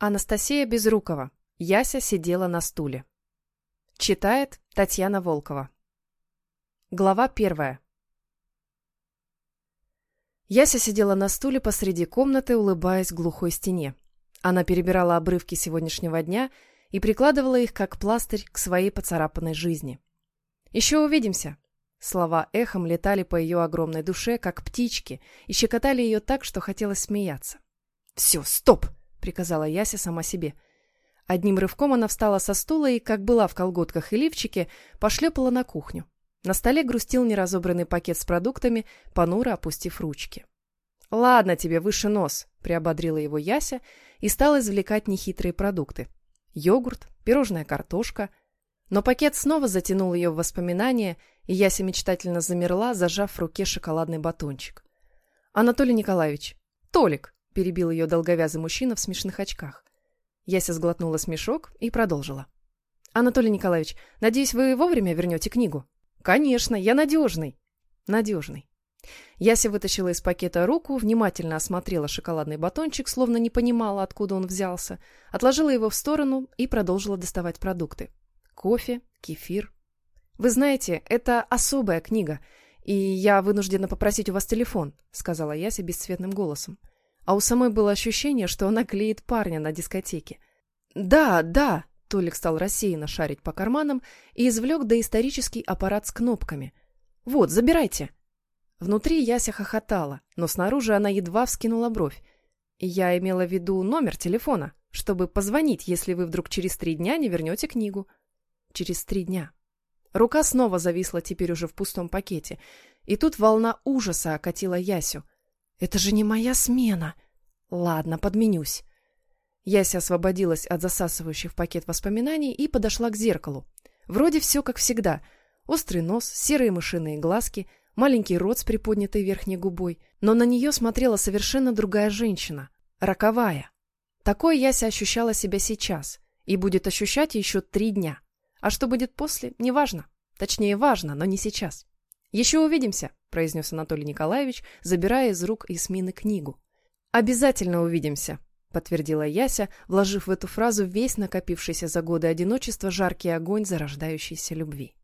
Анастасия Безрукова. Яся сидела на стуле. Читает Татьяна Волкова. Глава первая. Яся сидела на стуле посреди комнаты, улыбаясь глухой стене. Она перебирала обрывки сегодняшнего дня и прикладывала их как пластырь к своей поцарапанной жизни. «Еще увидимся!» Слова эхом летали по ее огромной душе, как птички, и щекотали ее так, что хотелось смеяться. «Все, стоп!» — приказала Яся сама себе. Одним рывком она встала со стула и, как была в колготках и лифчике, пошлепала на кухню. На столе грустил неразобранный пакет с продуктами, понуро опустив ручки. «Ладно тебе, выше нос», — приободрила его Яся и стала извлекать нехитрые продукты. Йогурт, пирожная картошка. Но пакет снова затянул ее в воспоминания, и Яся мечтательно замерла, зажав в руке шоколадный батончик. «Анатолий Николаевич!» «Толик!» Перебил ее долговязый мужчина в смешных очках. Яся сглотнула смешок и продолжила. «Анатолий Николаевич, надеюсь, вы вовремя вернете книгу?» «Конечно, я надежный». «Надежный». Яся вытащила из пакета руку, внимательно осмотрела шоколадный батончик, словно не понимала, откуда он взялся, отложила его в сторону и продолжила доставать продукты. Кофе, кефир. «Вы знаете, это особая книга, и я вынуждена попросить у вас телефон», — сказала Яся бесцветным голосом а у самой было ощущение, что она клеит парня на дискотеке. «Да, да!» — Толик стал рассеянно шарить по карманам и извлек доисторический аппарат с кнопками. «Вот, забирайте!» Внутри Яся хохотала, но снаружи она едва вскинула бровь. Я имела в виду номер телефона, чтобы позвонить, если вы вдруг через три дня не вернете книгу. Через три дня. Рука снова зависла теперь уже в пустом пакете. И тут волна ужаса окатила Ясю — это же не моя смена. Ладно, подменюсь. Яся освободилась от засасывающих пакет воспоминаний и подошла к зеркалу. Вроде все как всегда. Острый нос, серые мышиные глазки, маленький рот с приподнятой верхней губой. Но на нее смотрела совершенно другая женщина. Роковая. Такой Яся ощущала себя сейчас. И будет ощущать еще три дня. А что будет после, неважно. Точнее, важно, но не сейчас. Еще увидимся. — произнес Анатолий Николаевич, забирая из рук Ясмины книгу. «Обязательно увидимся», — подтвердила Яся, вложив в эту фразу весь накопившийся за годы одиночества жаркий огонь зарождающейся любви.